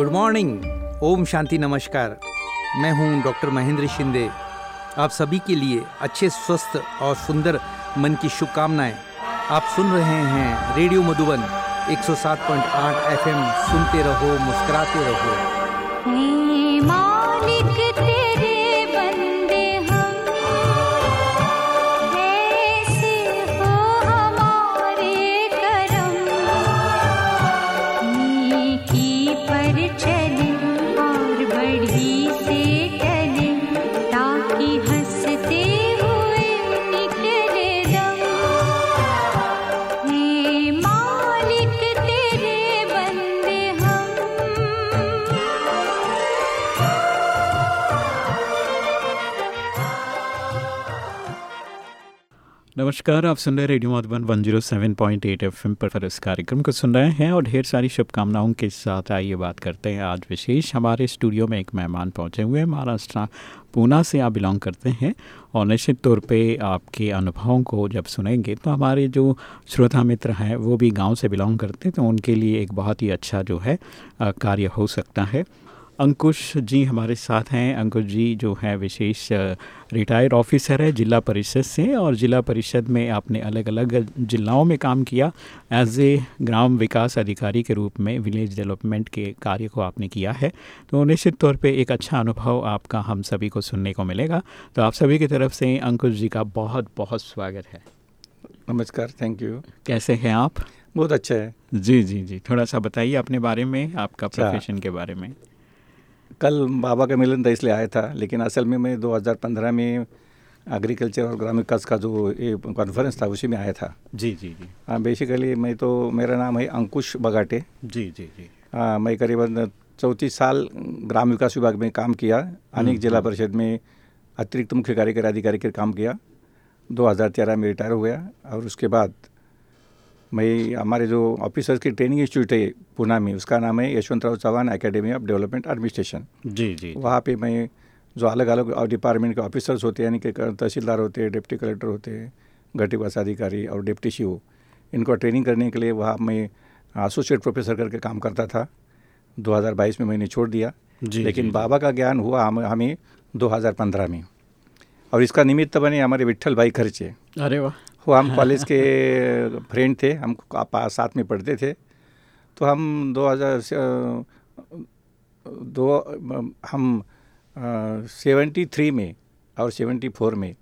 Good morning. Om Shanti, नमस्कार। मैं हूँ डॉक्टर महेंद्र शिंदे। आप सभी के लिए अच्छे, स्वस्थ और सुंदर मन की शुभकामनाएँ। आप सुन रहे हैं रेडियो मधुबन 107.8 एफएम। सुनते रहो, मुस्कुराते रहो। नमस्कार, आप सुन रहे रेडियो मधुबन 107.8 एफएम पर पर इस कार्यक्रम को सुन रहे हैं और ढेर सारी शुभकामनाओं के साथ आइए बात करते हैं। आज विशेष हमारे स्टूडियो में एक मेहमान पहुँचे हुए हैं। महाराष्ट्र, पूना से आप बिलोंग करते हैं और निश्चित तौर पे आपके अनुभवों को जब सुनेंगे तो हमारे जो श्रोता मित्र हैं, वो भी गाँव से बिलोंग करते हैं तो उनके लिए एक बहुत ही अच्छा जो है कार्य हो सकता है। अंकुश जी हमारे साथ हैं। अंकुश जी जो है विशेष रिटायर्ड ऑफिसर है जिला परिषद से और जिला परिषद में आपने अलग अलग जिलाओं में काम किया। एज ए ग्राम विकास अधिकारी के रूप में विलेज डेवलपमेंट के कार्य को आपने किया है। तो निश्चित तौर पे एक अच्छा अनुभव आपका हम सभी को सुनने को मिलेगा। तो आप सभी की तरफ़ से अंकुश जी का बहुत बहुत स्वागत है। नमस्कार थैंक यू कैसे हैं आप? बहुत अच्छा है। जी जी जी। थोड़ा सा बताइए अपने बारे में आपका अच्छा। प्रोफेशन के बारे में। कल बाबा का मिलन था इसलिए आया था लेकिन असल में मैं 2015 में एग्रीकल्चर और ग्रामीण विकास का जो ये कॉन्फ्रेंस था उसी में आया था। जी जी जी। हाँ बेसिकली मैं तो मेरा नाम है अंकुश बगाटे। जी जी जी। हाँ, मैं करीबन चौंतीस साल ग्राम विकास विभाग में काम किया अनेक जिला परिषद में अतिरिक्त मुख्य कार्यकारी अधिकारी के काम किया। 2013 में रिटायर हो गया और उसके बाद मैं हमारे जो ऑफिसर्स की ट्रेनिंग इंस्टीट्यूट है पूना में उसका नाम है Yashwantrao Chauhan academy of development administration जी जी वहाँ पे मैं जो अलग अलग डिपार्टमेंट के ऑफिसर्स होते हैं यानी कि तहसीलदार होते हैं डिप्टी कलेक्टर होते हैं घटी विकास अधिकारी और डिप्टी सीओ इनको ट्रेनिंग करने के लिए वहाँ मैं एसोसिएट प्रोफेसर करके काम करता था। 2022 में मैंने छोड़ दिया। जी, लेकिन जी, जी। बाबा का ज्ञान हुआ हम हमें 2015 में। और इसका निमित्त बने हमारे विट्ठल भाई खर्चे। अरे वाह। वो हम कॉलेज के फ्रेंड थे हम साथ में पढ़ते थे। तो हम 2000 से, दो हम सेवेंटी थ्री में और सेवेंटी फोर में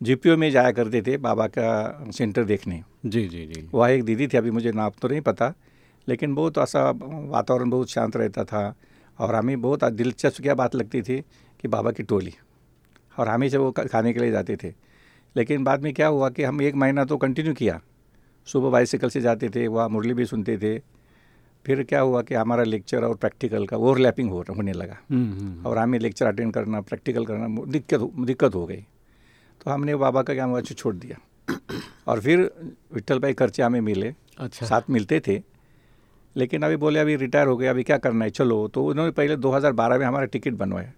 जीपीओ में जाया करते थे बाबा का सेंटर देखने। जी जी जी। वहाँ एक दीदी थी अभी मुझे नाम तो नहीं पता लेकिन बहुत ऐसा वातावरण बहुत शांत रहता था और हमें बहुत दिलचस्प क्या बात लगती थी कि बाबा की टोली। और हमेशा वो खाने के लिए जाते थे। लेकिन बाद में क्या हुआ कि हम एक महीना तो कंटिन्यू किया। सुबह बाइसिकल से जाते थे वहाँ मुरली भी सुनते थे। फिर क्या हुआ कि हमारा लेक्चर और प्रैक्टिकल का ओवरलैपिंग हो होने लगा। हम्म, हम्म, और हमें लेक्चर अटेंड करना प्रैक्टिकल करना दिक्कत हो- दिक्कत हो गई। तो हमने बाबा का ज्ञान अच्छे छोड़ दिया। और फिर विट्ठल भाई खर्चे हमें मिले। अच्छा। साथ मिलते थे। लेकिन अभी बोले अभी रिटायर हो गया अभी क्या करना है? चलो। तो उन्होंने पहले 2012 में हमारा टिकट बनवाया।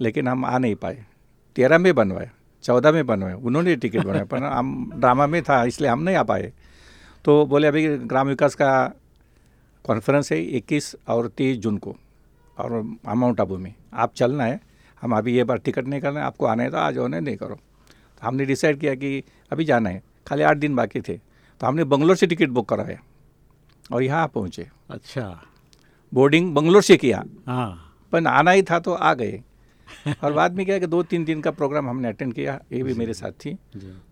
लेकिन हम आ नहीं पाए। तेरह में बनवाया। चौदह में बनवाए उन्होंने टिकट बनवाया पर हम ड्रामा में था इसलिए हम नहीं आ पाए। तो बोले अभी ग्राम विकास का कॉन्फ्रेंस है इक्कीस और तीस जून को और माउंट आबू में। आप चलना है हम अभी ये बार टिकट नहीं करना है आपको आना है तो आ जाओ नहीं नहीं करो। तो हमने डिसाइड किया कि अभी जाना है खाली आठ दिन बाकी थे तो हमने बंगलोर से टिकट बुक कराया और यहाँ पहुँचे। अच्छा। बोर्डिंग बंगलोर से किया। हाँ। पर आना ही था तो आ गए। और बाद में क्या है कि दो तीन दिन का प्रोग्राम हमने अटेंड किया ये भी मेरे साथ थी।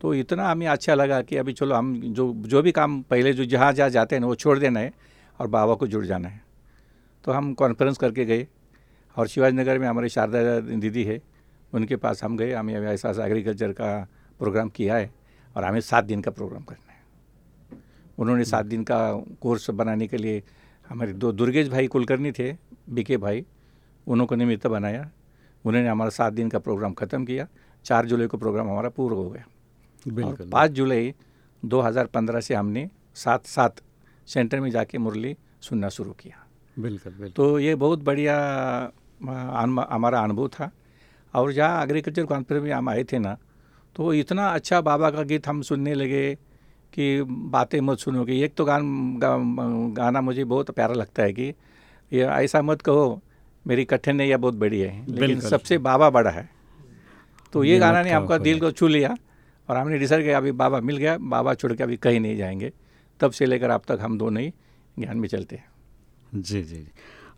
तो इतना हमें अच्छा लगा कि अभी चलो हम जो जो भी काम पहले जो जहाँ जहाँ जाते हैं ना वो छोड़ देना है और बाबा को जुड़ जाना है। तो हम कॉन्फ्रेंस करके गए और शिवाजी नगर में हमारे शारदा दीदी है उनके पास हम गए हमें ऐसा ऐसा एग्रीकल्चर का प्रोग्राम किया है और हमें सात दिन का प्रोग्राम करना है। उन्होंने सात दिन का कोर्स बनाने के लिए हमारे दो दुर्गेश भाई कुलकर्णी थे बीके भाई उन्हों को निमित्त बनाया। उन्होंने हमारा सात दिन का प्रोग्राम ख़त्म किया। चार जुलाई को प्रोग्राम हमारा पूरा हो गया। बिल्कुल। पाँच जुलाई 2015 से हमने सात सात सेंटर में जाके मुरली सुनना शुरू किया। बिल्कुल बिल्कुल। तो ये बहुत बढ़िया हमारा अनुभव था। और जहाँ एग्रीकल्चर कॉन्फ्रेंस में हम आए थे ना तो इतना अच्छा बाबा का गीत हम सुनने लगे कि बातें मत सुनोगे। एक तो गान गा, गाना मुझे बहुत प्यारा लगता है कि ये ऐसा मत कहो मेरी कठिन या बहुत बड़ी है लेकिन सबसे बाबा बड़ा है। तो ये ये गाना ने आपका दिल को छू लिया और हमने डिसाइड किया अभी बाबा मिल गया बाबा छोड़ के अभी कहीं नहीं जाएँगे। तब से लेकर अब तक हम दोनों ही ज्ञान में चलते हैं। जी जी जी।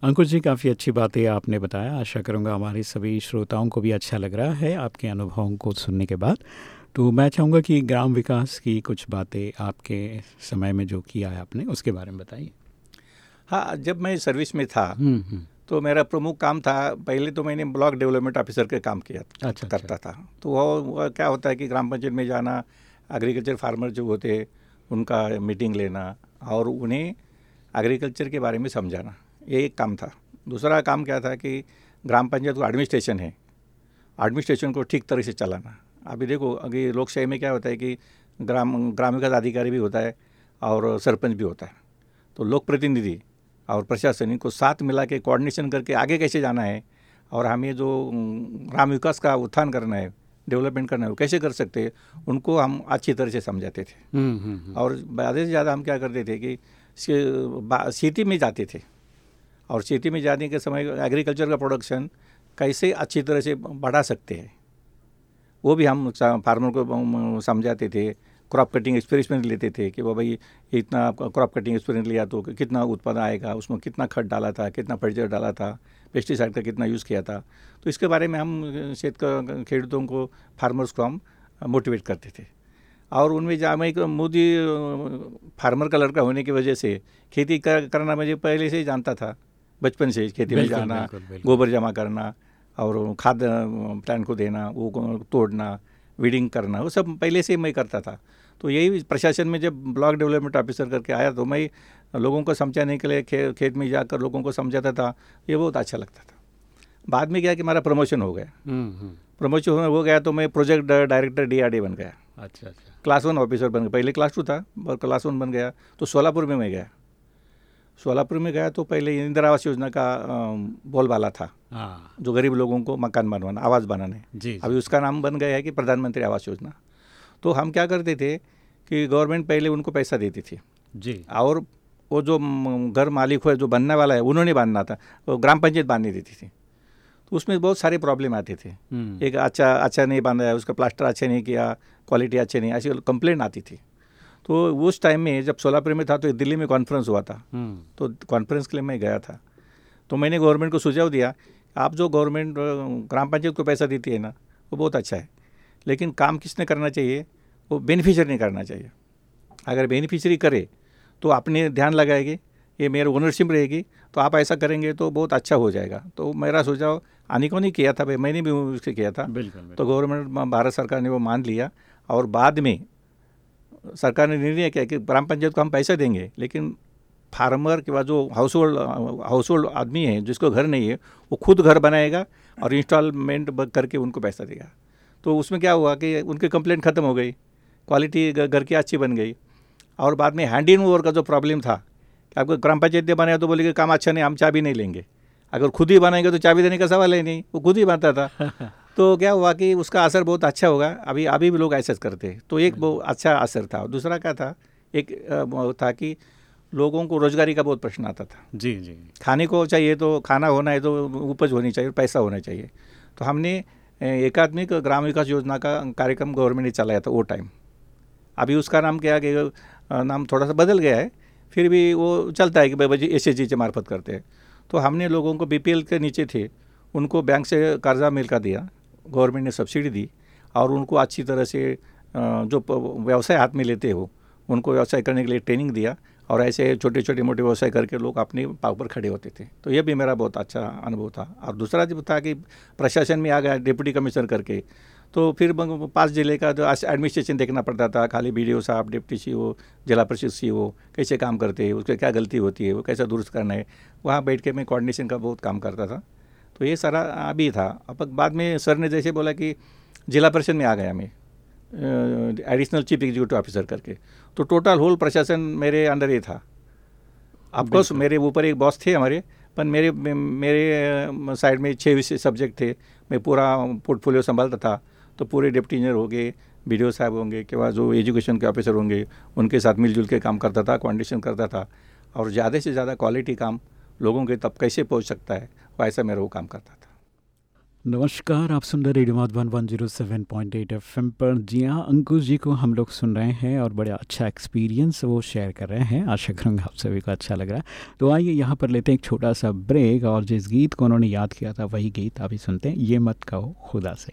अंकुश जी काफ़ी अच्छी बातें आपने बताया। आशा करूँगा हमारे सभी श्रोताओं को भी अच्छा लग रहा है आपके अनुभवों को सुनने के बाद। तो मैं चाहूँगा कि ग्राम विकास की कुछ बातें आपके समय में जो किया है आपने उसके बारे में बताइए। हाँ जब मैं सर्विस में था हम्म, हम्म, तो मेरा प्रमुख काम था पहले तो मैंने ब्लॉक डेवलपमेंट ऑफिसर के काम किया अच्छा, करता अच्छा। था। तो वो, वो क्या होता है कि ग्राम पंचायत में जाना एग्रीकल्चर फार्मर जो होते हैं उनका मीटिंग लेना और उन्हें एग्रीकल्चर के बारे में समझाना ये एक काम था। दूसरा काम क्या था कि ग्राम पंचायत को एडमिनिस्ट्रेशन है। एडमिनिस्ट्रेशन को ठीक तरह से चलाना। अभी देखो अभी लोकशाही में क्या होता है कि ग्राम ग्राम विकास अधिकारी भी होता है और सरपंच भी होता है। तो लोक प्रतिनिधि और प्रशासन इनको साथ मिला के कोऑर्डिनेशन करके आगे कैसे जाना है और हमें जो ग्राम विकास का उत्थान करना है डेवलपमेंट करना है वो कैसे कर सकते हैं उनको हम अच्छी तरह से समझाते थे। हम्म, हम्म, हम्म, और ज़्यादा से ज़्यादा हम क्या करते थे कि से- बा- खेती में जाते थे। और खेती में जाने के समय एग्रीकल्चर का प्रोडक्शन कैसे अच्छी तरह से बढ़ा सकते हैं वो भी हम फार्मर को समझाते थे। क्रॉप कटिंग एक्सपेरिमेंट लेते थे कि बाबा ये इतना क्रॉप कटिंग एक्सपेरिमेंट लिया तो कितना उत्पादन आएगा उसमें कितना खत डाला था कितना फर्टिलाइज़र डाला था पेस्टिसाइड का कितना यूज़ किया था तो इसके बारे में हम शेत का खेडूतों को फार्मर्स को हम मोटिवेट करते थे और उनमें जहाँ मैं एक मोदी फार्मर का लड़का होने की वजह से खेती कर, करना मुझे पहले से ही जानता था बचपन से ही खेती में जाना। गोबर जमा करना और खाद प्लांट को देना वो तोड़ना वीडिंग करना वो सब पहले से ही मैं करता था। तो यही प्रशासन में जब ब्लॉक डेवलपमेंट ऑफिसर करके आया तो मैं लोगों को समझाने के लिए खे, खेत में जाकर लोगों को समझाता था। ये बहुत अच्छा लगता था। बाद में क्या कि हमारा प्रमोशन हो गया। हम्म, हम्म, प्रमोशन हो गया तो मैं प्रोजेक्ट डायरेक्टर डीआरडी बन गया। अच्छा अच्छा। क्लास वन ऑफिसर बन गया। पहले क्लास टू था और क्लास वन बन गया। तो सोलापुर में मैं गया। सोलापुर में गया तो पहले इंदिरा आवास योजना का बोलबाला था। हाँ। जो गरीब लोगों को मकान बनवाना आवास बनाने। जी अभी उसका नाम बन गया है कि प्रधानमंत्री आवास योजना। तो हम क्या करते थे कि गवर्नमेंट पहले उनको पैसा देती थी। जी। और वो जो घर मालिक है जो बनने वाला है उन्होंने बांधना था। वो ग्राम पंचायत बांधनी देती थी। तो उसमें बहुत सारे प्रॉब्लम आते थे। हम्म, एक अच्छा अच्छा नहीं बांधा है उसका प्लास्टर अच्छा नहीं किया क्वालिटी अच्छी नहीं ऐसी कंप्लेंट आती थी। तो उस टाइम में जब सोलापुर में था तो दिल्ली में कॉन्फ्रेंस हुआ था। हम्म, तो कॉन्फ्रेंस के लिए मैं गया था। तो मैंने गवर्नमेंट को सुझाव दिया आप जो गवर्नमेंट ग्राम पंचायत को पैसा देती है ना वो बहुत अच्छा है। लेकिन काम किसने करना चाहिए? वो बेनिफिशियरी ने करना चाहिए। अगर बेनिफिशियरी करे तो आपने ध्यान लगाएगी ये मेरा ओनरशिप रहेगी तो आप ऐसा करेंगे तो बहुत अच्छा हो जाएगा। तो मेरा सुझाव आने को नहीं किया था भाई मैंने भी उससे किया था। बिल्कुल बिल्कुल। तो गवर्नमेंट भारत सरकार ने वो मान लिया और बाद में सरकार ने निर्णय किया कि ग्राम पंचायत को हम पैसा देंगे, लेकिन फार्मर के बाद जो हाउस होल्ड हाउस होल्ड आदमी है, जिसको घर नहीं है, वो खुद घर बनाएगा और इंस्टॉलमेंट करके उनको पैसा देगा। तो उसमें क्या हुआ कि उनकी कंप्लेंट ख़त्म हो गई क्वालिटी घर की अच्छी बन गई। और बाद में हैंड इन ओवर का जो प्रॉब्लम था, कि आपको ग्राम पंचायत ने बनाया तो बोले कि काम अच्छा नहीं, हम चाबी नहीं लेंगे। अगर खुद ही बनाएँगे तो चाबी देने का सवाल है नहीं, वो खुद ही बनता था। तो क्या हुआ कि उसका असर बहुत अच्छा होगा। अभी अभी भी लोग ऐसा करते हैं। तो एक बहुत अच्छा असर था। दूसरा क्या था? एक था कि लोगों को रोजगारी का बहुत प्रश्न आता था। जी जी। खाने को चाहिए तो खाना होना है तो उपज होनी चाहिए पैसा होना चाहिए। तो हमने एकात्मिक ग्राम विकास योजना का कार्यक्रम गवर्नमेंट ने चलाया था वो टाइम। अभी उसका नाम क्या कि नाम थोड़ा सा बदल गया है। फिर भी वो चलता है कि भाई एस एच के मार्फत करते हैं। तो हमने लोगों को बीपीएल के नीचे थे। उनको बैंक से कर्जा मिलकर दिया। गवर्नमेंट ने सब्सिडी दी और उनको अच्छी तरह से जो व्यवसाय हाथ में लेते हो, उनको व्यवसाय करने के लिए ट्रेनिंग दिया और ऐसे छोटे छोटे मोटे व्यवसाय करके लोग अपने पाव पर खड़े होते थे। तो ये भी मेरा बहुत अच्छा अनुभव था। और दूसरा जब था कि प्रशासन में आ गया डिप्टी कमिश्नर करके तो फिर पास ज़िले का जो एडमिनिस्ट्रेशन देखना पड़ता था, खाली बी साहब डिप्टी सी ओ जिला परिषद सी ओ कैसे काम करते हैं, उसके क्या गलती होती है, वो कैसा दुरुस्त करना है, वहाँ बैठ के मैं कोऑर्डिनेशन का बहुत काम करता था। तो ये सारा अभी था। अब बाद में सर ने जैसे बोला कि जिला परिषद में आ गया मैं एडिशनल चीफ एग्जीक्यूटिव ऑफिसर करके। तो टोटल होल प्रशासन मेरे अंडर ही था। अफकोर्स मेरे ऊपर एक बॉस थे हमारे पर मेरे मेरे साइड में छः विषय सब्जेक्ट थे। मैं पूरा पोर्टफोलियो संभालता था। तो पूरे डिप्टी इंजीनियर हो गए बी साहब होंगे के बाद जो एजुकेशन के ऑफिसर होंगे उनके साथ मिलजुल के काम करता था कोऑर्डिनेशन करता था। और ज़्यादा से ज़्यादा क्वालिटी काम लोगों के तब कैसे पहुँच सकता है? वैसा मेरा वो काम करता था। नमस्कार, आप सुन रहे radio Madhavan one zero seven point eight F M पर। जी हाँ अंकुश जी को हम लोग सुन रहे हैं और बड़ा अच्छा एक्सपीरियंस वो शेयर कर रहे हैं। आशा करूँगा आप सभी को अच्छा लग रहा है। तो आइए यहाँ पर लेते हैं एक छोटा सा ब्रेक और जिस गीत को उन्होंने याद किया था, वही गीत अभी सुनते हैं। ये मत कहो, खुदा से।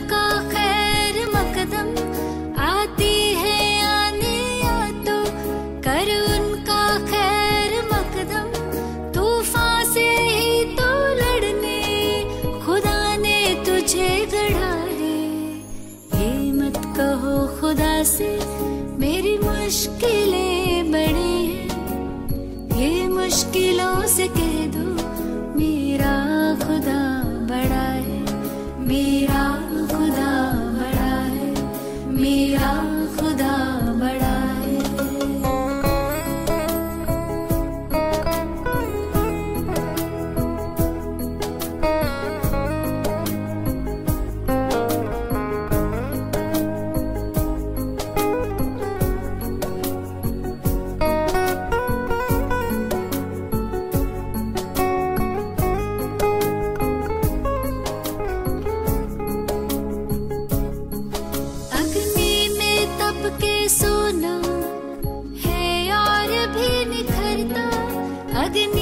अग्नि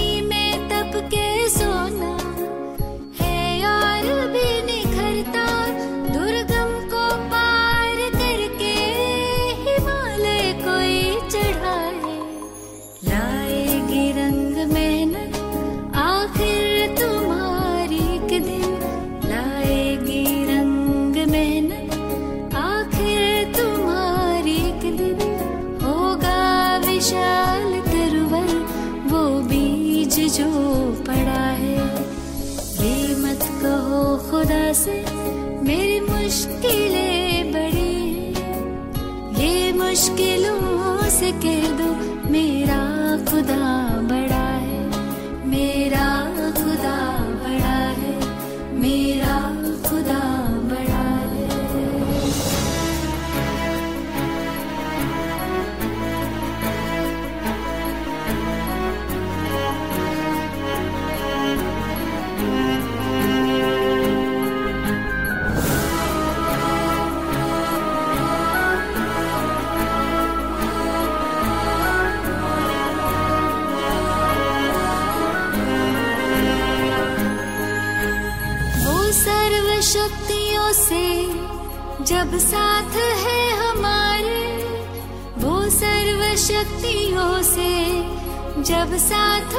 जब साथ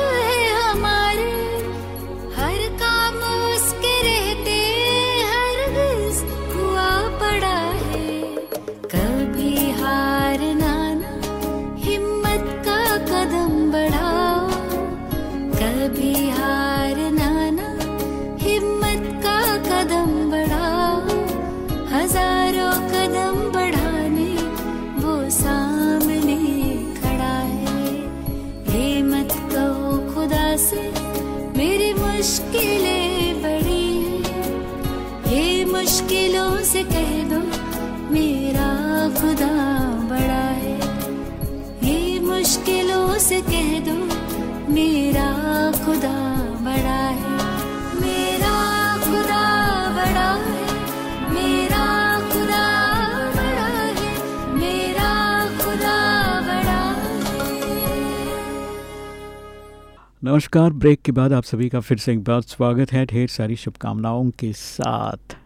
नमस्कार, ब्रेक के बाद आप सभी का फिर से एक बार स्वागत है। ढेर सारी शुभकामनाओं के साथ।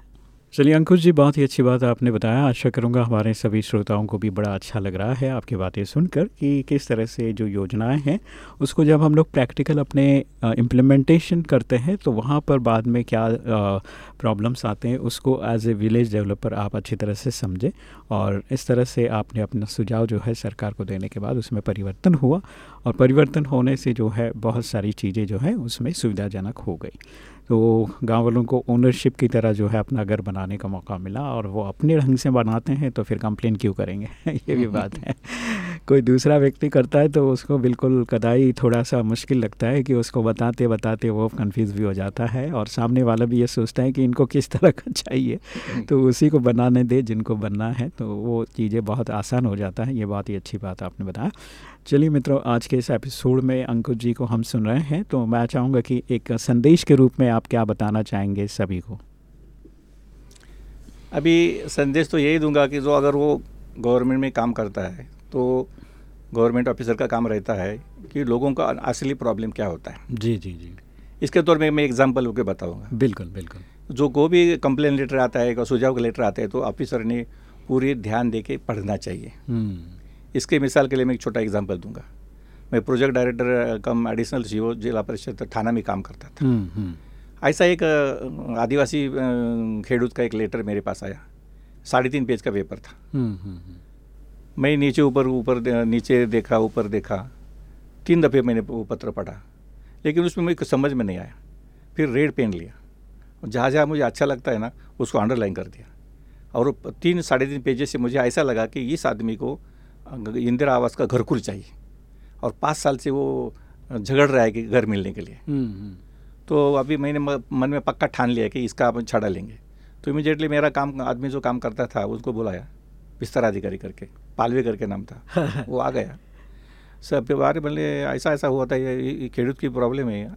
चलिए अंकुश जी, बहुत ही अच्छी बात आपने बताया। आशा करूँगा हमारे सभी श्रोताओं को भी बड़ा अच्छा लग रहा है आपकी बातें सुनकर कि किस तरह से जो योजनाएँ हैं, उसको जब हम लोग प्रैक्टिकल अपने इम्प्लीमेंटेशन करते हैं तो वहाँ पर बाद में क्या प्रॉब्लम्स आते हैं, उसको एज ए विलेज डेवलपर आप अच्छी तरह से समझें। और इस तरह से आपने अपना सुझाव जो है सरकार को देने के बाद उसमें परिवर्तन हुआ। और परिवर्तन होने से जो है बहुत सारी चीज़ें जो है, उसमें सुविधाजनक हो गई। तो गाँव वालों को ओनरशिप की तरह जो है अपना घर बनाने का मौका मिला और वो अपने ढंग से बनाते हैं तो फिर कंप्लेन क्यों करेंगे? ये भी बात है। कोई दूसरा व्यक्ति करता है तो उसको बिल्कुल कदाई थोड़ा सा मुश्किल लगता है कि उसको बताते बताते वो कन्फ्यूज़ भी हो जाता है और सामने वाला भी ये सोचता है कि इनको किस तरह का चाहिए? तो उसी को बनाने दे जिनको बनना है तो वो चीज़ें बहुत आसान हो जाता है। ये बहुत ही अच्छी बात आपने बताया। चलिए मित्रों आज के इस एपिसोड में अंकुश जी को हम सुन रहे हैं तो मैं चाहूँगा कि एक संदेश के रूप में आप क्या बताना चाहेंगे सभी को? अभी संदेश तो यही दूँगा कि जो अगर वो गवर्नमेंट में काम करता है तो गवर्नमेंट ऑफिसर का काम रहता है कि लोगों का असली प्रॉब्लम क्या होता है। जी जी जी। इसके तौर में मैं एग्ज़ाम्पल होकर बताऊँगा। बिल्कुल बिल्कुल। जो को भी कंप्लेन लेटर आता है सुझाव का लेटर आता है तो ऑफिसर ने पूरी ध्यान दे के पढ़ना चाहिए। हम्म, इसके मिसाल के लिए मैं एक छोटा एग्ज़ाम्पल दूँगा। मैं project director cum additional CO zilla parishad थाना में काम करता था। हम्म, हम्म, ऐसा एक आदिवासी खेडूत का एक लेटर मेरे पास आया। साढ़े तीन पेज का पेपर था। हम्म, मैं नीचे ऊपर ऊपर नीचे देखा ऊपर देखा। तीन दफ़े मैंने वो पत्र पढ़ा। लेकिन उसमें मुझे कुछ समझ में नहीं आया। फिर रेड पेन लिया। और जहाँ जहाँ मुझे अच्छा लगता है ना उसको अंडरलाइन कर दिया। और तीन साढ़े तीन पेजेस से मुझे ऐसा लगा कि इस आदमी को इंदिरा आवास का घर घरकुल चाहिए। और पाँच साल से वो झगड़ रहा है कि घर मिलने के लिए। हम्म, हम्म, तो अभी मैंने मन में पक्का ठान लिया कि इसका अपन छड़ा लेंगे। तो इमीडिएटली मेरा काम आदमी जो काम करता था उसको बुलाया। बिस्तर अधिकारी करके पालवे करके नाम था। वो आ गया। सब बारे बोले ऐसा ऐसा हुआ था ये खेडूत की प्रॉब्लम है।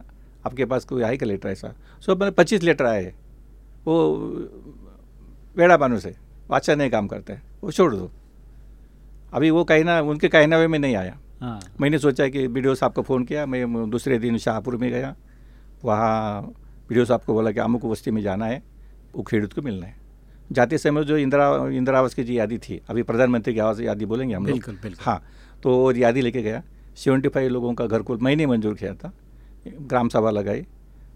आपके पास कोई आई का लेटर ऐसा? सो मैंने पच्चीस लेटर आए वो बेड़ा बानू से वो अच्छा नहीं काम करता है। वो छोड़ दो। अभी वो कहना उनके कहना हुए में नहीं आया। हाँ। मैंने सोचा कि वीडियो साहब को फ़ोन किया मैं दूसरे दिन शाहपुर में गया। वहाँ वीडियो साहब को बोला कि अमुक बस्ती में जाना है वो खेडूत को मिलना है। जाते समय जो इंदिरा इंदिरा आवास की जो यादी थी अभी प्रधानमंत्री की आवास यादी बोलेंगे हम लोग। बिल्कुल, बिल्कुल। हाँ तो वो यादी लेके गया। सेवेंटी फाइव लोगों का घर को मैंने मंजूर किया था ग्राम सभा लगाई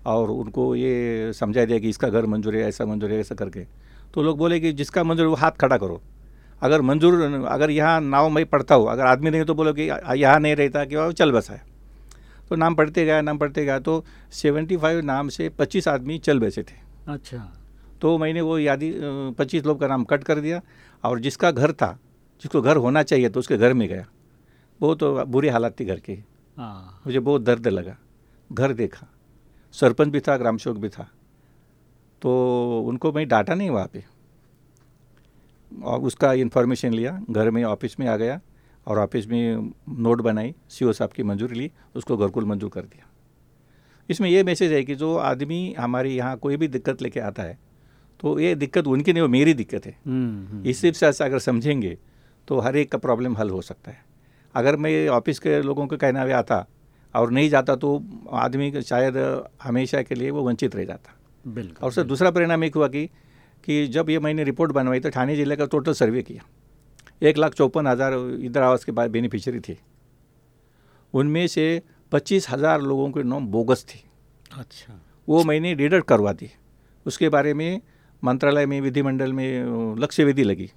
और उनको ये समझा दिया कि इसका घर मंजूर है ऐसा मंजूर है ऐसा करके। तो लोग बोले कि जिसका मंजूर वो हाथ खड़ा करो। अगर मंजूर अगर यहाँ नाव मैं पढ़ता हूँ अगर आदमी नहीं तो बोलो कि यहाँ नहीं रहता कि वो चल बसा है। तो नाम पढ़ते गया नाम पढ़ते गया तो सेवेंटी फाइव नाम से पच्चीस आदमी चल बैसे थे। अच्छा। तो मैंने वो यादी पच्चीस लोग का नाम कट कर दिया और जिसका घर था जिसको घर होना चाहिए तो उसके घर में गया। वो तो बुरी हालत थी घर की। हाँ। मुझे बहुत दर्द लगा। घर देखा। सरपंच भी था ग्राम सेवक भी था। तो उनको मैं डांटा नहीं वहाँ पे। उसका इन्फॉर्मेशन लिया घर में ऑफ़िस में आ गया और ऑफ़िस में नोट बनाई सीओ साहब की मंजूरी ली उसको घरकुल मंजूर कर दिया। इसमें यह मैसेज है कि जो आदमी हमारे यहाँ कोई भी दिक्कत लेके आता है तो ये दिक्कत उनकी नहीं वो मेरी दिक्कत है। हम्म, हम्म, इस हिसाब से अगर समझेंगे तो हर एक का प्रॉब्लम हल हो सकता है। अगर मैं ऑफ़िस के लोगों को कहना भी आता और नहीं जाता तो आदमी शायद हमेशा के लिए वो वंचित रह जाता। बिल्कुल और सर दूसरा परिणाम एक हुआ कि कि जब ये मैंने रिपोर्ट बनवाई तो ठाणे ज़िले का टोटल सर्वे किया। एक लाख चौपन हज़ार इंदिरा आवास के बाद बेनिफिशियरी थे। उनमें से पच्चीस हज़ार लोगों के नाम बोगस थे। अच्छा। वो मैंने डिडक्ट करवा दी। उसके बारे में मंत्रालय में विधिमंडल में लक्ष्य विधि लगी।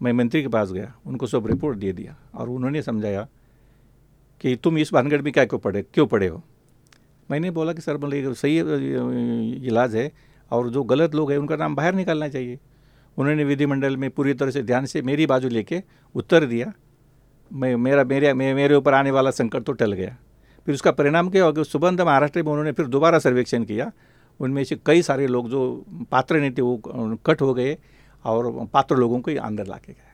मैं मंत्री के पास गया उनको सब रिपोर्ट दे दिया और उन्होंने समझाया कि तुम इस भानगढ़ में क्या क्यों पढ़े क्यों पढ़े हो? मैंने बोला कि सर बोले सही इलाज है। और जो गलत लोग हैं, उनका नाम बाहर निकालना चाहिए। उन्होंने विधिमंडल में पूरी तरह से ध्यान से मेरी बाजू लेके उत्तर दिया। मैं, मेरा, मेरे मेरे ऊपर आने वाला संकट तो टल गया। फिर उसका परिणाम क्या होगा सुबंध महाराष्ट्र में उन्होंने फिर दोबारा सर्वेक्षण किया। उनमें से कई सारे लोग जो पात्र नहीं थे, वो कट हो गए और पात्र लोगों को अंदर ला के गए।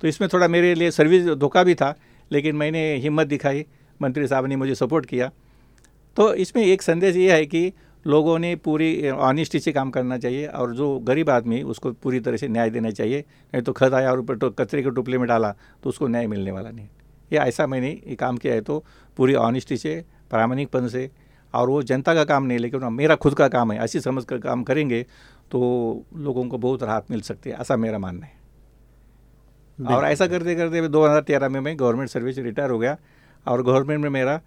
तो इसमें थोड़ा मेरे लिए सर्विस धोखा भी था, लेकिन मैंने हिम्मत दिखाई। मंत्री साहब ने मुझे सपोर्ट किया। तो इसमें एक संदेश ये है कि लोगों ने पूरी ऑनेस्टी से काम करना चाहिए और जो गरीब आदमी उसको पूरी तरह से न्याय देना चाहिए। नहीं तो खत आया और ऊपर तो कचरे के टुपले में डाला तो उसको न्याय मिलने वाला नहीं। ये ऐसा मैंने ये काम किया है तो पूरी ऑनेस्टी से प्रामाणिकपन से और वो जनता का काम नहीं लेकिन मेरा खुद का काम है ऐसी समझ कर काम करेंगे तो लोगों को बहुत राहत मिल सकती है ऐसा मेरा मानना है। और ऐसा करते करते दो हज़ार तेरह में मैं गवर्नमेंट सर्विस रिटायर हो गया और गवर्नमेंट में मेरा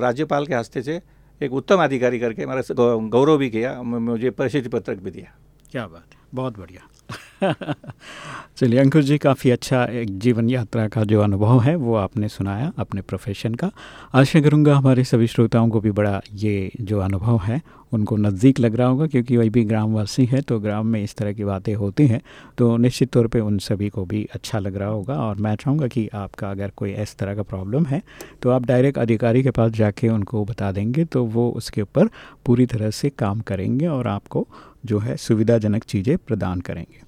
राज्यपाल के हस्ते से एक उत्तम अधिकारी करके मेरा गौरव भी किया मुझे प्रसिद्धि पत्रक भी दिया। क्या बात है, बहुत बढ़िया। चलिए, अंकुश जी, काफ़ी अच्छा एक जीवन यात्रा का जो अनुभव है, वो आपने सुनाया अपने प्रोफेशन का। आशा करूँगा हमारे सभी श्रोताओं को भी बड़ा ये जो अनुभव है, उनको नज़दीक लग रहा होगा, क्योंकि वही भी ग्रामवासी है तो ग्राम में इस तरह की बातें होती हैं तो निश्चित तौर पे उन सभी को भी अच्छा लग रहा होगा। और मैं चाहूँगा कि आपका अगर कोई इस तरह का प्रॉब्लम है तो आप डायरेक्ट अधिकारी के पास जाके उनको बता देंगे तो वो उसके ऊपर पूरी तरह से काम करेंगे और आपको जो है सुविधाजनक चीज़ें प्रदान करेंगे।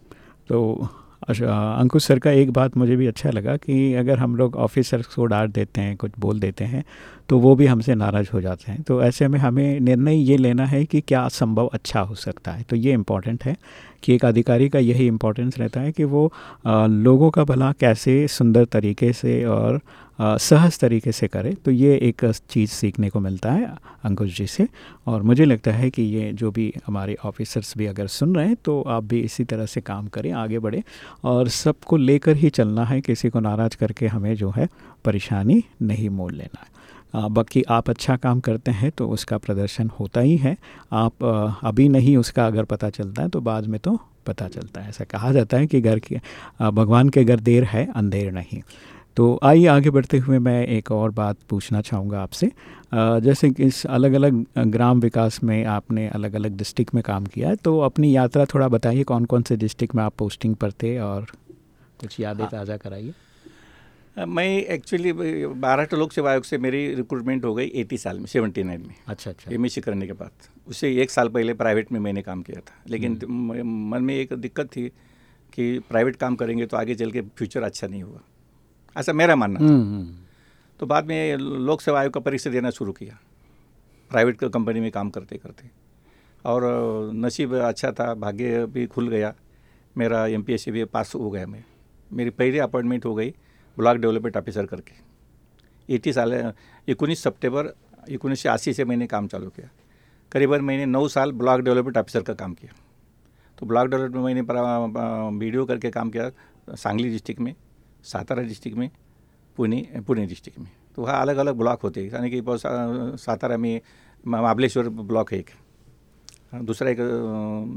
तो अंकुश सर का एक बात मुझे भी अच्छा लगा कि अगर हम लोग ऑफिसर्स को डांट देते हैं कुछ बोल देते हैं तो वो भी हमसे नाराज़ हो जाते हैं। तो ऐसे में हमें निर्णय ये लेना है कि क्या संभव अच्छा हो सकता है। तो ये इंपॉर्टेंट है कि एक अधिकारी का यही इम्पोर्टेंस रहता है कि वो आ, लोगों का भला कैसे सुंदर तरीके से और सहज तरीके से करे तो ये एक चीज़ सीखने को मिलता है अंकुश जी से। और मुझे लगता है कि ये जो भी हमारे ऑफिसर्स भी अगर सुन रहे हैं तो आप भी इसी तरह से काम करें, आगे बढ़े। और सबको लेकर ही चलना है, किसी को नाराज़ करके हमें जो है परेशानी नहीं मोल लेना है। बाकी आप अच्छा काम करते हैं तो उसका प्रदर्शन होता ही है। आप अभी नहीं उसका अगर पता चलता है तो बाद में तो पता चलता है। ऐसा कहा जाता है कि घर के भगवान के घर देर है, अंधेर नहीं। तो आइए आगे बढ़ते हुए मैं एक और बात पूछना चाहूँगा आपसे। जैसे कि इस अलग अलग ग्राम विकास में आपने अलग अलग डिस्ट्रिक्ट में काम किया है तो अपनी यात्रा थोड़ा बताइए कौन कौन से डिस्ट्रिक्ट में आप पोस्टिंग पर थे और कुछ यादें ताज़ा कराइए। मैं एक्चुअली महाराष्ट्र लोक सेवा आयोग से मेरी रिक्रूटमेंट हो गई एटी साल में सेवेंटी नाइन में। अच्छा अच्छा। एम करने के बाद। उससे एक साल पहले प्राइवेट में मैंने काम किया था। लेकिन मन में एक दिक्कत थी कि प्राइवेट काम करेंगे तो आगे चल के फ्यूचर अच्छा नहीं होगा ऐसा मेरा मानना था। हम्म, हम्म, तो बाद में लोक सेवा आयोग का परीक्षा देना शुरू किया। प्राइवेट कंपनी में काम करते करते। और नसीब अच्छा था भाग्य भी खुल गया। मेरा एम पी भी पास हो गया मैं। मेरी पहली अपॉइंटमेंट हो गई ब्लॉक डेवलपमेंट ऑफिसर करके। एटी साल एकोनीस सप्टेंबर एकोणीसशे अस्सी से मैंने काम चालू किया। करीबन मैंने नौ साल ब्लॉक डेवलपमेंट ऑफिसर का काम किया। तो ब्लॉक डेवलपमेंट में मैंने वीडियो करके काम किया सांगली डिस्ट्रिक्ट में। सातारा डिस्ट्रिक्ट में, पुणे पुणे डिस्ट्रिक्ट में। तो वहाँ अलग अलग ब्लॉक होते हैं। यानी कि सातारा में महाबलेश्वर ब्लॉक है एक। दूसरा एक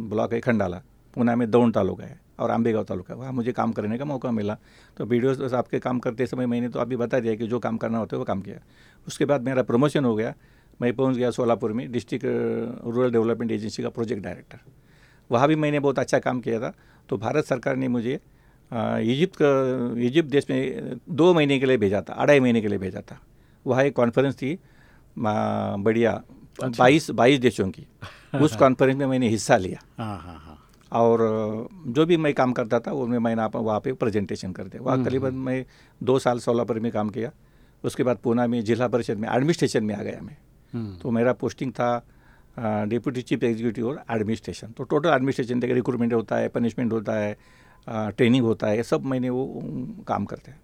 ब्लॉक है खंडाला। पुणे में दौंड तालुका है और आंबेगांव तालुका है। वहाँ मुझे काम करने का मौका मिला। तो वीडियो आपके काम करते समय मैंने तो अभी बता दिया कि जो काम करना होता है वो काम किया। उसके बाद मेरा प्रमोशन हो गया। मैं पहुँच गया सोलापुर में, डिस्ट्रिक्ट, रूरल डेवलपमेंट एजेंसी का प्रोजेक्ट डायरेक्टर। वहाँ भी मैंने बहुत अच्छा काम किया था। तो भारत सरकार ने मुझे इजिप्ट का इजिप्ट देश में दो महीने के लिए भेजा था अढ़ाई महीने के लिए भेजा था। वहाँ एक कॉन्फ्रेंस थी बढ़िया बाईस बाईस देशों की। उस कॉन्फ्रेंस में मैंने हिस्सा लिया। हाँ हाँ हाँ। और जो भी मैं काम करता था वो मैं मैंने आप वहाँ पे प्रेजेंटेशन करते वहाँ करीबन मैं दो साल सोलापुर में काम किया। उसके बाद पूना में जिला परिषद में एडमिनिस्ट्रेशन में आ गया मैं। हम्म, तो मेरा पोस्टिंग था डिप्यूटी चीफ एग्जीक्यूटिव और एडमिनिस्ट्रेशन तो टोटल एडमिनिस्ट्रेशन देखिए रिक्रूटमेंट होता है पनिशमेंट होता है ट्रेनिंग होता है सब महीने वो काम करते हैं।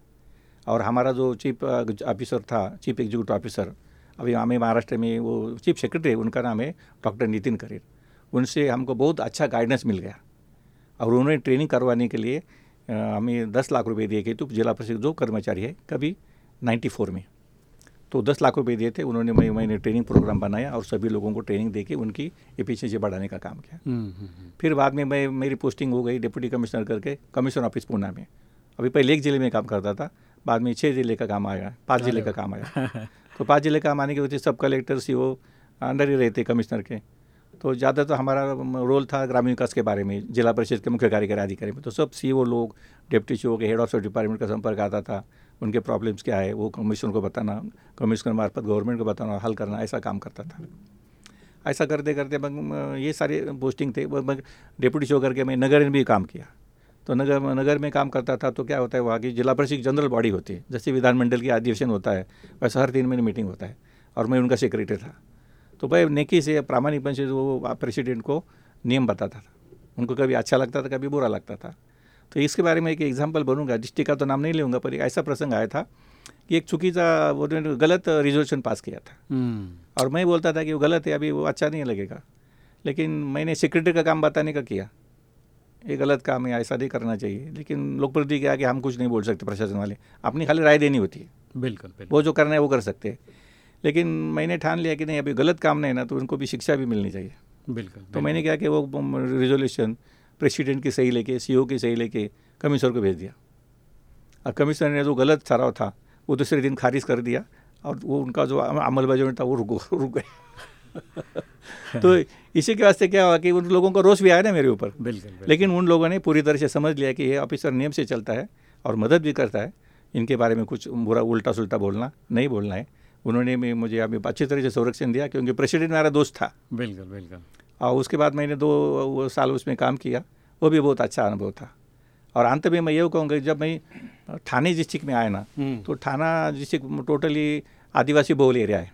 और हमारा जो चीफ ऑफिसर था, चीफ एग्जीक्यूटिव ऑफिसर, अभी हमें महाराष्ट्र में वो चीफ सेक्रेटरी उनका नाम है डॉक्टर नितिन करीर। उनसे हमको बहुत अच्छा गाइडेंस मिल गया। और उन्होंने ट्रेनिंग करवाने के लिए हमें दस लाख रुपए दिए गए तो जिला परिषद, जो कर्मचारी है, कभी 94 में। तो दस लाख रुपए दिए थे उन्होंने मैं मैंने ट्रेनिंग प्रोग्राम बनाया और सभी लोगों को ट्रेनिंग दे के उनकी एफिशिएंसी बढ़ाने का काम किया। हम्म, हम्म, हम्म, फिर बाद में मैं मेरी पोस्टिंग हो गई डिप्टी कमिश्नर करके कमिश्नर ऑफ़िस पूना में। अभी पहले एक ज़िले में काम करता था बाद में छः ज़िले का काम आया पाँच ज़िले का काम आया। तो पाँच ज़िले का काम आने की वजह से सब कलेक्टर सी ओ अंडर ही रहते कमिश्नर के। तो ज़्यादा तो हमारा रोल था ग्रामीण विकास के बारे में जिला परिषद के मुख्य कार्यकारी अधिकारी में। तो सब सी ओ लोग डिप्टी सी ओ के हेड ऑफ़ डिपार्टमेंट का संपर्क आता था। उनके प्रॉब्लम्स क्या है, वो कमिश्नर को बताना कमिश्नर मार्फत गवर्नमेंट को बताना हल करना, ऐसा काम करता था। ऐसा करते करते म- ये सारे पोस्टिंग थे डिप्टी शो करके मैं नगर में भी काम किया। तो नगर नगर में काम करता था तो क्या होता है, वहाँ की जिला परिषद जनरल बॉडी होती है, जैसे विधानमंडल की अधिवेशन होता है, वैसा हर तीन महीने मीटिंग होता है और मैं उनका सेक्रेटरी था। तो भाई नेकी से प्रामाणिकपन से वो प्रेसिडेंट को नियम बताता था। उनको कभी अच्छा लगता था, कभी बुरा लगता था। तो इसके बारे में एक एग्ज़ाम्पल बनूँगा डिस्ट्रिक्ट का तो नाम नहीं लूँगा पर एक ऐसा प्रसंग आया था कि एक चुकीचा वो गलत रिजोल्यूशन पास किया था। हम्म, और मैं बोलता था कि वो गलत है अभी वो अच्छा नहीं लगेगा। लेकिन मैंने सेक्रेटरी का काम बताने का किया। ये गलत काम है ऐसा नहीं करना चाहिए। लेकिन लोक प्रति क्या कि हम कुछ नहीं बोल सकते प्रशासन वाले। अपनी खाली राय देनी होती है। बिल्कुल बिल्कुल। वो जो करना है वो कर सकते हैं। लेकिन मैंने ठान लिया कि नहीं अभी गलत काम नहीं है ना तो उनको भी शिक्षा भी मिलनी चाहिए। बिल्कुल तो मैंने क्या कि वो रिजोल्यूशन प्रेसिडेंट की सही लेके सीईओ की सही लेके कमिश्नर को भेज दिया। और कमिश्नर ने जो गलत ठहराव था वो दूसरे दिन खारिज कर दिया और वो उनका जो अमलबजावनी था वो रुक रुक गए। तो इसी के वास्ते क्या हुआ कि उन लोगों का रोष भी आया ना मेरे ऊपर। बिल्कुल बिल्कुल। लेकिन उन लोगों ने पूरी तरह से समझ लिया कि ये ऑफिसर नियम से चलता है और मदद भी करता है। इनके बारे में कुछ बुरा उल्टा सुल्टा बोलना नहीं बोलना है। उन्होंने मुझे अभी अच्छी तरह से संरक्षण दिया क्योंकि प्रेसिडेंट मेरा दोस्त था। बिल्कुल बिल्कुल। और उसके बाद मैंने दो साल उसमें काम किया वो भी बहुत अच्छा अनुभव था। और अंत में मैं ये कहूँगा जब मैं ठाणे डिस्ट्रिक्ट में आया ना हम्म। तो थाना डिस्ट्रिक्ट टोटली आदिवासी बहुल एरिया है।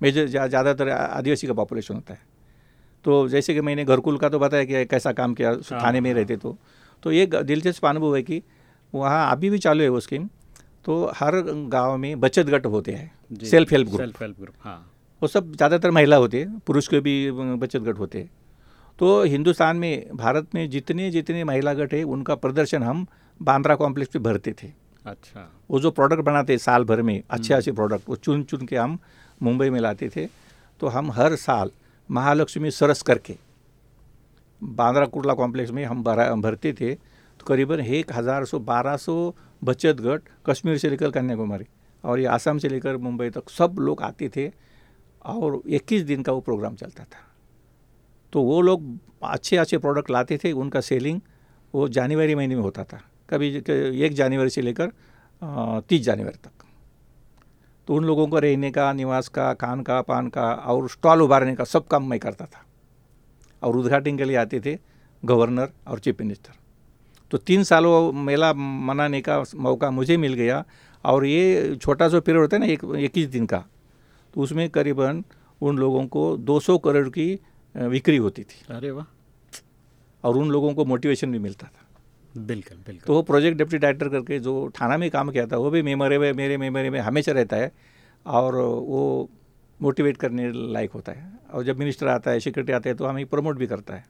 मेजर ज़्यादातर आदिवासी का पॉपुलेशन होता है। तो जैसे कि मैंने घरकुल का तो बताया कि कैसा काम किया थाने में रहते तो। तो एक दिलचस्प अनुभव है कि वहाँ अभी भी चालू है वो स्कीम तो हर गाँव में बचत गट होते हैं। Self help group self help group हाँ। वो सब ज़्यादातर महिला होते हैं पुरुष के भी बचत गट होते तो हिंदुस्तान में भारत में जितने जितने महिला गट है उनका प्रदर्शन हम बांद्रा कॉम्प्लेक्स पे भरते थे। अच्छा। वो जो प्रोडक्ट बनाते साल भर में अच्छे अच्छे प्रोडक्ट वो चुन चुन के हम मुंबई में लाते थे। तो हम हर साल महालक्ष्मी सरस करके बांद्रा कुर्ला कॉम्प्लेक्स में हम भरा भरते थे। तो करीबन एक हज़ार सौ बारह सौ बचत गट कश्मीर से लेकर कन्याकुमारी और ये आसाम से लेकर मुंबई तक सब लोग आते थे। और 21 दिन का वो प्रोग्राम चलता था। तो वो लोग अच्छे अच्छे प्रोडक्ट लाते थे, उनका सेलिंग वो जनवरी महीने में होता था। कभी एक जनवरी से लेकर तीस जनवरी तक। तो उन लोगों को रहने का, निवास का, खान का, पान का और स्टॉल उभारने का सब काम मैं करता था। और उद्घाटन के लिए आते थे गवर्नर और चीफ मिनिस्टर तो तीन सालों मेला मनाने का मौका मुझे मिल गया। और ये छोटा सा पीरियड होता है ना, एक, इक्कीस दिन का। तो उसमें करीबन उन लोगों को 200 करोड़ की बिक्री होती थी। अरे वाह। और उन लोगों को मोटिवेशन भी मिलता था। बिल्कुल बिल्कुल। तो वो प्रोजेक्ट डिप्टी डायरेक्टर करके जो थाना में काम किया था वो भी मेमोरे में मेरे मेमोरी में हमेशा रहता है और वो मोटिवेट करने लायक होता है। और जब मिनिस्टर आता है सेक्रेटरी आते हैं तो हमें प्रमोट भी करता है।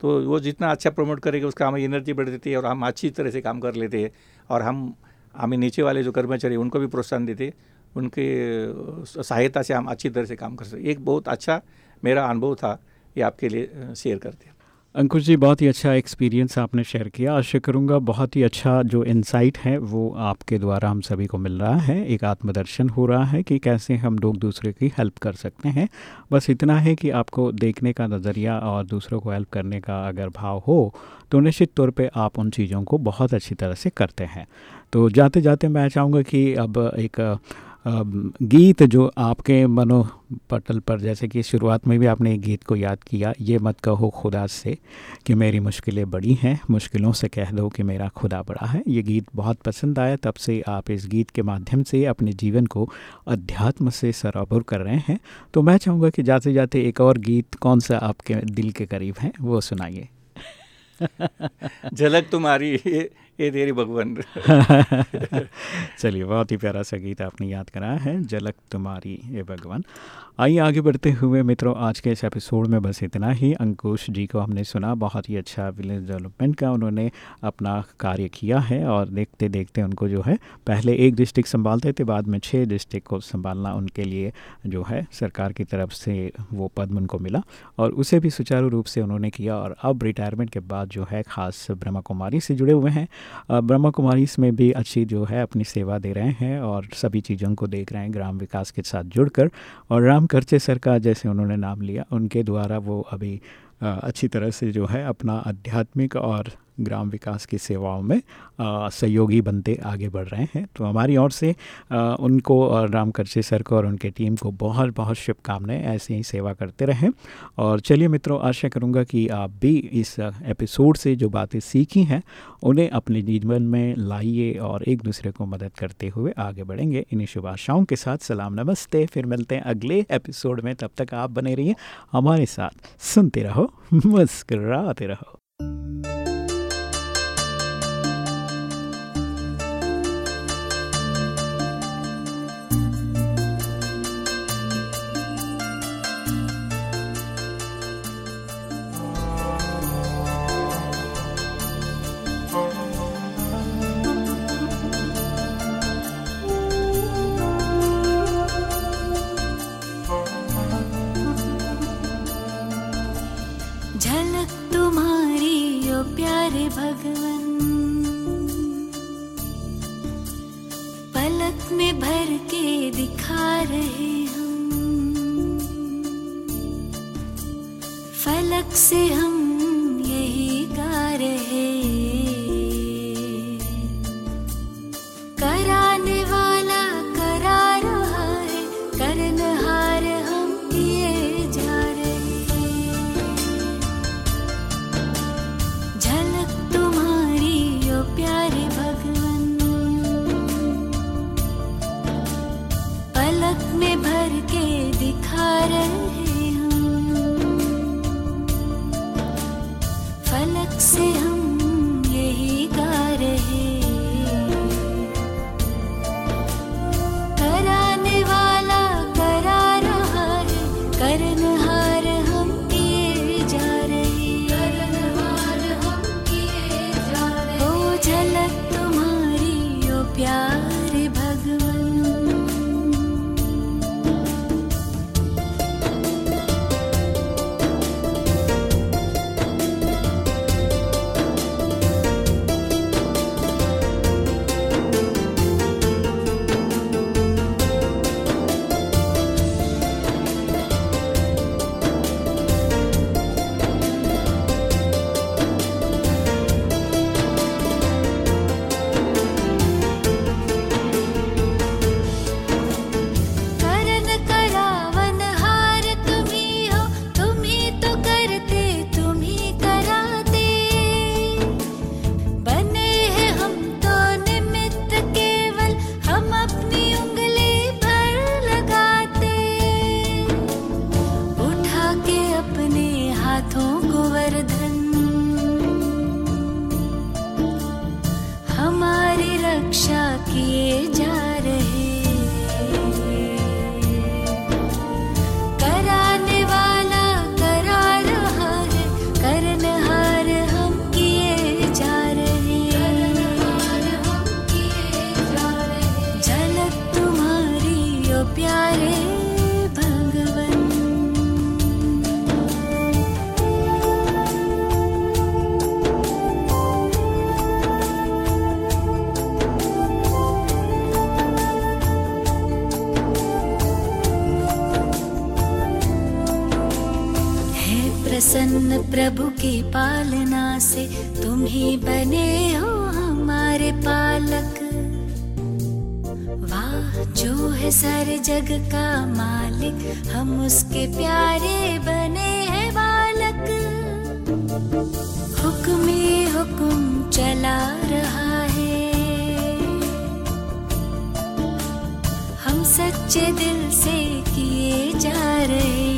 तो वो जितना अच्छा प्रमोट करेगा उसका हमें एनर्जी बढ़ देती है और हम अच्छी तरह से काम कर लेते हैं और हम हमें नीचे वाले जो कर्मचारी उनको भी प्रोत्साहन देते उनके सहायता से हम अच्छी तरह से काम कर सकते एक बहुत अच्छा मेरा अनुभव था, ये आपके लिए शेयर कर दिया अंकुश जी, बहुत ही अच्छा एक्सपीरियंस आपने शेयर किया। आशा करूँगा बहुत ही अच्छा जो इंसाइट है, वो आपके द्वारा हम सभी को मिल रहा है। एक आत्मदर्शन हो रहा है कि कैसे हम लोग दूसरे की हेल्प कर सकते हैं। बस इतना है कि आपको देखने का नज़रिया और दूसरों को हेल्प करने का अगर भाव हो तो निश्चित तौर पे आप उन चीज़ों को बहुत अच्छी तरह से करते हैं। तो जाते जाते मैं चाहूँगा कि अब एक गीत जो आपके मनोपटल पर, जैसे कि शुरुआत में भी आपने एक गीत को याद किया, ये मत कहो खुदा से कि मेरी मुश्किलें बड़ी हैं, मुश्किलों से कह दो कि मेरा खुदा बड़ा है। ये गीत बहुत पसंद आया, तब से आप इस गीत के माध्यम से अपने जीवन को अध्यात्म से सराबुर कर रहे हैं। तो मैं चाहूँगा कि जाते जाते एक और गीत कौन सा आपके दिल के करीब है, वो सुनाइए। झलक तुम्हारी। ये तेरे भगवान। चलिए, बहुत ही प्यारा सा गीत आपने याद कराया है, झलक तुम्हारी, ये भगवान। आइए आगे बढ़ते हुए मित्रों, आज के इस एपिसोड में बस इतना ही। अंकुश जी को हमने सुना, बहुत ही अच्छा विलेज डेवलपमेंट का उन्होंने अपना कार्य किया है और देखते देखते उनको जो है, पहले एक डिस्ट्रिक्ट संभालते थे, बाद में छः डिस्ट्रिक्ट को संभालना उनके लिए जो है, सरकार की तरफ़ से वो पद उनको मिला और उसे भी सुचारू रूप से उन्होंने किया और अब रिटायरमेंट के बाद जो है, ख़ास ब्रह्मा कुमारी से जुड़े हुए हैं। ब्रह्मा कुमारी इसमें भी अच्छी जो है, अपनी सेवा दे रहे हैं और सभी चीज़ों को देख रहे हैं, ग्राम विकास के साथ जुड़कर और राम करचे सर का जैसे उन्होंने नाम लिया, उनके द्वारा वो अभी अच्छी तरह से जो है अपना आध्यात्मिक और ग्राम विकास की सेवाओं में सहयोगी बनते आगे बढ़ रहे हैं। तो हमारी ओर से आ, उनको और राम करचे सर को और उनके टीम को बहुत बहुत शुभकामनाएँ ऐसे ही सेवा करते रहें। और चलिए मित्रों आशा करूँगा कि आप भी इस एपिसोड से जो बातें सीखी हैं उन्हें अपने जीवन में लाइए और एक दूसरे को मदद करते हुए आगे बढ़ेंगे। इन्हीं शुभ आशाओं के साथ सलाम नमस्ते। फिर मिलते हैं अगले एपिसोड में। तब तक आप बने रहिए हमारे साथ। सुनते रहो मुस्कराते रहो। चला रहा है। हम सच्चे दिल से किए जा रहे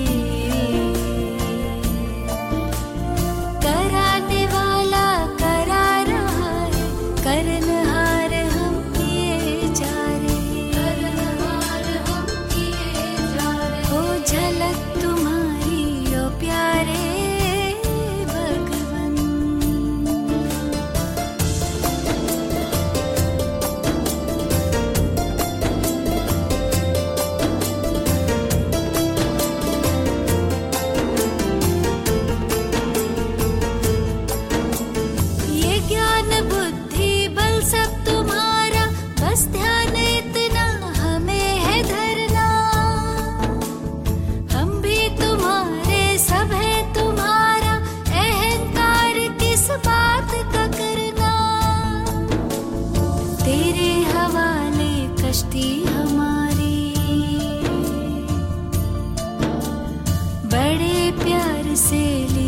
कश्ती हमारी। बड़े प्यार से ली